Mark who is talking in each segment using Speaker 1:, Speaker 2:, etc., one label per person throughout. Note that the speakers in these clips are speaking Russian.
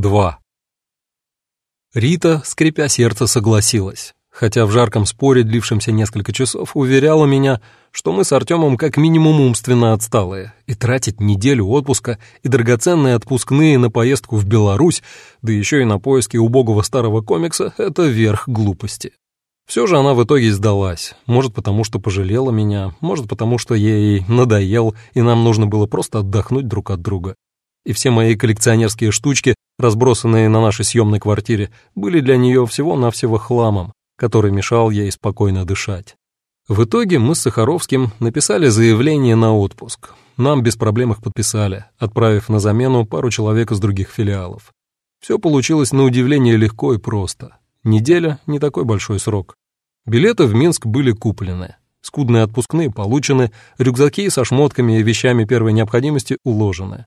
Speaker 1: 2. Рита, скрипя сердце, согласилась, хотя в жарком споре, длившемся несколько часов, уверяла меня, что мы с Артемом как минимум умственно отсталые, и тратить неделю отпуска и драгоценные отпускные на поездку в Беларусь, да еще и на поиски убогого старого комикса — это верх глупости. Все же она в итоге сдалась, может потому, что пожалела меня, может потому, что ей надоел, и нам нужно было просто отдохнуть друг от друга. И все мои коллекционерские штучки, разбросанные на нашей съемной квартире, были для нее всего-навсего хламом, который мешал ей спокойно дышать. В итоге мы с Сахаровским написали заявление на отпуск. Нам без проблем их подписали, отправив на замену пару человек из других филиалов. Все получилось на удивление легко и просто. Неделя — не такой большой срок. Билеты в Минск были куплены. Скудные отпускные получены, рюкзаки со шмотками и вещами первой необходимости уложены.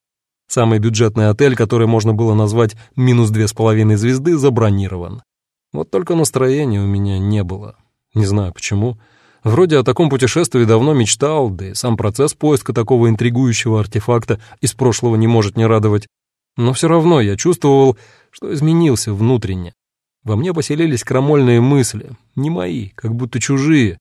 Speaker 1: Самый бюджетный отель, который можно было назвать «минус две с половиной звезды», забронирован. Вот только настроения у меня не было. Не знаю почему. Вроде о таком путешествии давно мечтал, да и сам процесс поиска такого интригующего артефакта из прошлого не может не радовать. Но все равно я чувствовал, что изменился внутренне. Во мне поселились крамольные мысли, не мои, как будто чужие.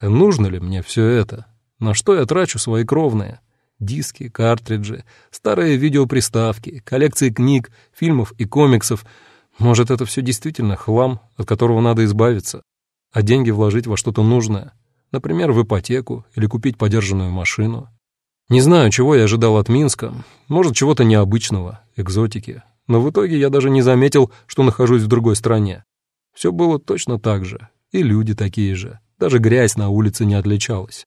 Speaker 1: Нужно ли мне все это? На что я трачу свои кровные? Диски, картриджи, старые видеоприставки, коллекции книг, фильмов и комиксов — может, это все действительно хлам, от которого надо избавиться, а деньги вложить во что-то нужное, например, в ипотеку или купить подержанную машину. Не знаю, чего я ожидал от Минска, может, чего-то необычного, экзотики, но в итоге я даже не заметил, что нахожусь в другой стране. Все было точно так же, и люди такие же, даже грязь на улице не отличалась.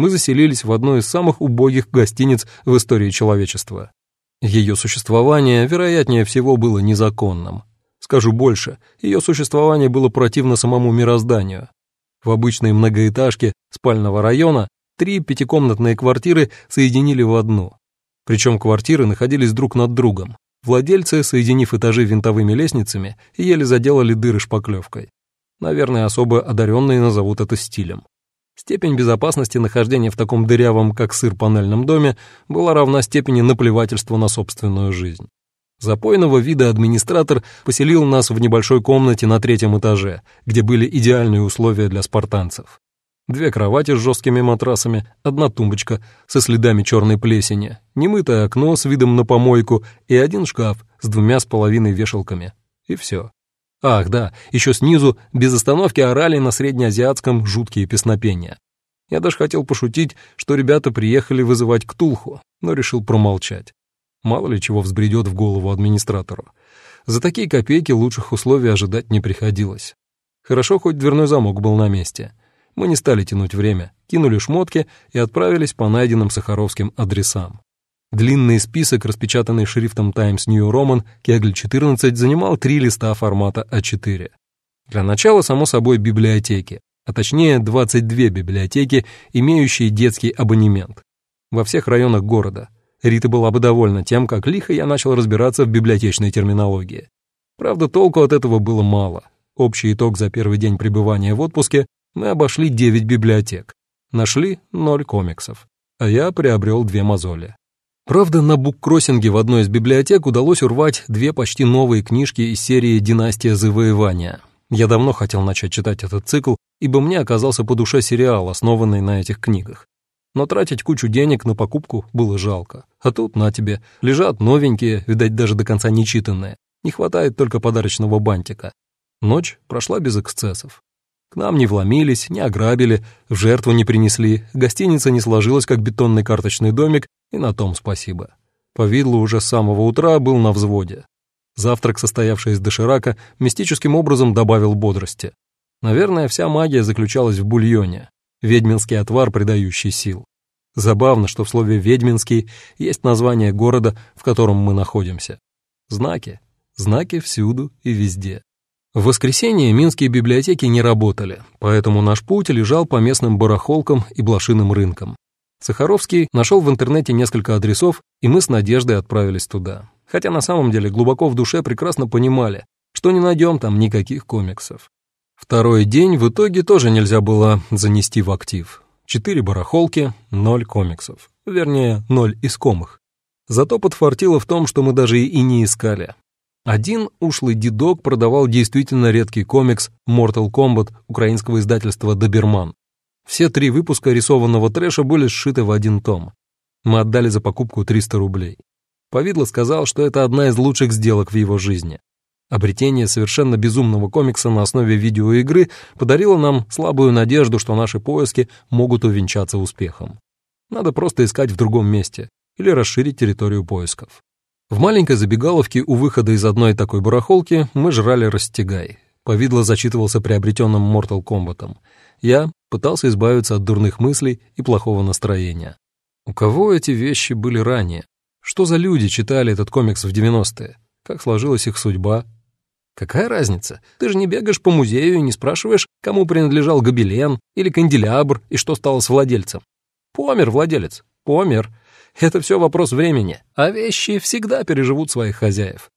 Speaker 1: Мы заселились в одну из самых убогих гостиниц в истории человечества. Ее существование, вероятнее всего, было незаконным, Скажу больше, ее существование было противно самому мирозданию. В обычной многоэтажке спального района три пятикомнатные квартиры соединили в одну. Причем квартиры находились друг над другом. Владельцы, соединив этажи винтовыми лестницами, еле заделали дыры шпаклевкой. Наверное, особо одаренные назовут это стилем. Степень безопасности нахождения в таком дырявом, как сыр, панельном доме была равна степени наплевательства на собственную жизнь. Запойного вида администратор поселил нас в небольшой комнате на третьем этаже, где были идеальные условия для спартанцев. Две кровати с жесткими матрасами, одна тумбочка со следами черной плесени, немытое окно с видом на помойку и один шкаф с двумя с половиной вешалками. И все. Ах, да, еще снизу без остановки орали на среднеазиатском жуткие песнопения. Я даже хотел пошутить, что ребята приехали вызывать Ктулху, но решил промолчать. Мало ли чего взбредет в голову администратору. За такие копейки лучших условий ожидать не приходилось. Хорошо, хоть дверной замок был на месте. Мы не стали тянуть время, кинули шмотки и отправились по найденным Сахаровским адресам. Длинный список, распечатанный шрифтом Times New Roman, Кегль 14, занимал три листа формата А4. Для начала, само собой, библиотеки, а точнее 22 библиотеки, имеющие детский абонемент. Во всех районах города – Рита была бы довольна тем, как лихо я начал разбираться в библиотечной терминологии. Правда, толку от этого было мало. Общий итог за первый день пребывания в отпуске мы обошли 9 библиотек. Нашли 0 комиксов. А я приобрел две мозоли. Правда, на буккроссинге в одной из библиотек удалось урвать две почти новые книжки из серии «Династия завоевания». Я давно хотел начать читать этот цикл, ибо мне оказался по душе сериал, основанный на этих книгах но тратить кучу денег на покупку было жалко. А тут, на тебе, лежат новенькие, видать, даже до конца не читанные. Не хватает только подарочного бантика. Ночь прошла без эксцессов. К нам не вломились, не ограбили, в жертву не принесли, гостиница не сложилась, как бетонный карточный домик, и на том спасибо. Повидло уже с самого утра был на взводе. Завтрак, состоявший из доширака, мистическим образом добавил бодрости. Наверное, вся магия заключалась в бульоне ведьминский отвар, придающий сил. Забавно, что в слове «ведьминский» есть название города, в котором мы находимся. Знаки. Знаки всюду и везде. В воскресенье минские библиотеки не работали, поэтому наш путь лежал по местным барахолкам и блошиным рынкам. Сахаровский нашел в интернете несколько адресов, и мы с Надеждой отправились туда. Хотя на самом деле глубоко в душе прекрасно понимали, что не найдем там никаких комиксов. Второй день в итоге тоже нельзя было занести в актив. Четыре барахолки, ноль комиксов. Вернее, ноль искомых. Зато подфартило в том, что мы даже и не искали. Один ушлый дедок продавал действительно редкий комикс Mortal Kombat украинского издательства «Доберман». Все три выпуска рисованного трэша были сшиты в один том. Мы отдали за покупку 300 рублей. Повидло сказал, что это одна из лучших сделок в его жизни. Обретение совершенно безумного комикса на основе видеоигры подарило нам слабую надежду, что наши поиски могут увенчаться успехом. Надо просто искать в другом месте или расширить территорию поисков. В маленькой забегаловке у выхода из одной такой барахолки мы жрали растягай. Повидло зачитывался приобретенным Mortal Kombat. Я пытался избавиться от дурных мыслей и плохого настроения. У кого эти вещи были ранее? Что за люди читали этот комикс в 90-е? Как сложилась их судьба? Какая разница? Ты же не бегаешь по музею и не спрашиваешь, кому принадлежал гобелен или канделябр и что стало с владельцем. Помер владелец, помер. Это все вопрос времени, а вещи всегда переживут своих хозяев.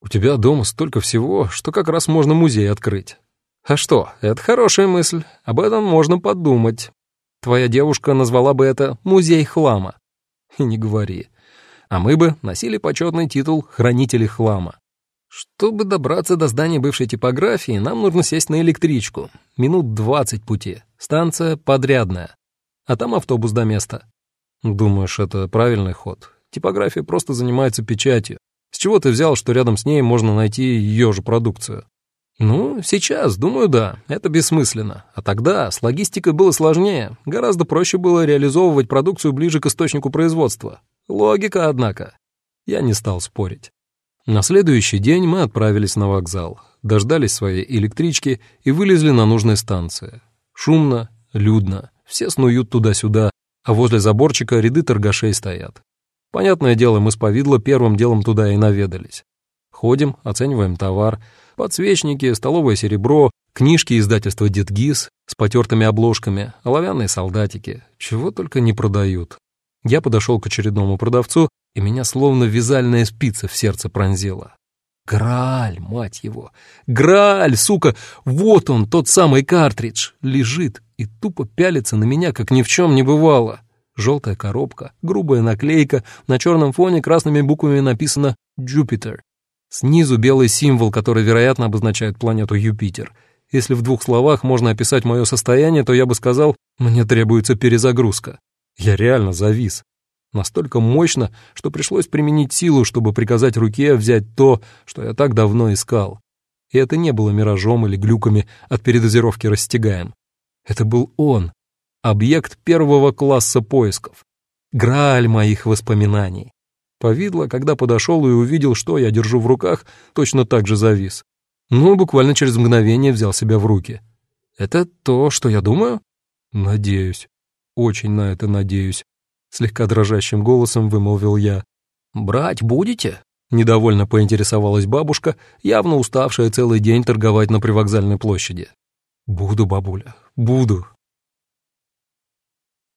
Speaker 1: У тебя дома столько всего, что как раз можно музей открыть. А что, это хорошая мысль, об этом можно подумать. Твоя девушка назвала бы это «музей хлама». И не говори а мы бы носили почетный титул «Хранители хлама». Чтобы добраться до здания бывшей типографии, нам нужно сесть на электричку. Минут двадцать пути. Станция подрядная. А там автобус до места. Думаешь, это правильный ход? Типография просто занимается печатью. С чего ты взял, что рядом с ней можно найти ее же продукцию? Ну, сейчас, думаю, да, это бессмысленно. А тогда с логистикой было сложнее. Гораздо проще было реализовывать продукцию ближе к источнику производства. Логика, однако. Я не стал спорить. На следующий день мы отправились на вокзал, дождались своей электрички и вылезли на нужной станции. Шумно, людно, все снуют туда-сюда, а возле заборчика ряды торгашей стоят. Понятное дело, мы с повидло первым делом туда и наведались. Ходим, оцениваем товар, подсвечники, столовое серебро, книжки издательства «Дедгиз» с потертыми обложками, оловянные солдатики, чего только не продают. Я подошел к очередному продавцу, и меня словно вязальная спица в сердце пронзила. Грааль, мать его! Грааль, сука! Вот он, тот самый картридж! Лежит и тупо пялится на меня, как ни в чем не бывало. Желтая коробка, грубая наклейка, на черном фоне красными буквами написано «Джупитер». Снизу белый символ, который, вероятно, обозначает планету Юпитер. Если в двух словах можно описать мое состояние, то я бы сказал, мне требуется перезагрузка. Я реально завис. Настолько мощно, что пришлось применить силу, чтобы приказать руке взять то, что я так давно искал. И это не было миражом или глюками от передозировки растягаем. Это был он, объект первого класса поисков, грааль моих воспоминаний. Повидло, когда подошел и увидел, что я держу в руках, точно так же завис. Но буквально через мгновение взял себя в руки. «Это то, что я думаю?» «Надеюсь». Очень на это надеюсь», — слегка дрожащим голосом вымолвил я. «Брать будете?» — недовольно поинтересовалась бабушка, явно уставшая целый день торговать на привокзальной площади. «Буду, бабуля, буду»,